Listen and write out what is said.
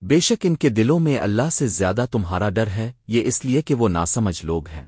بے شک ان کے دلوں میں اللہ سے زیادہ تمہارا ڈر ہے، یہ اس لیے کہ وہ ناسمجھ لوگ ہیں۔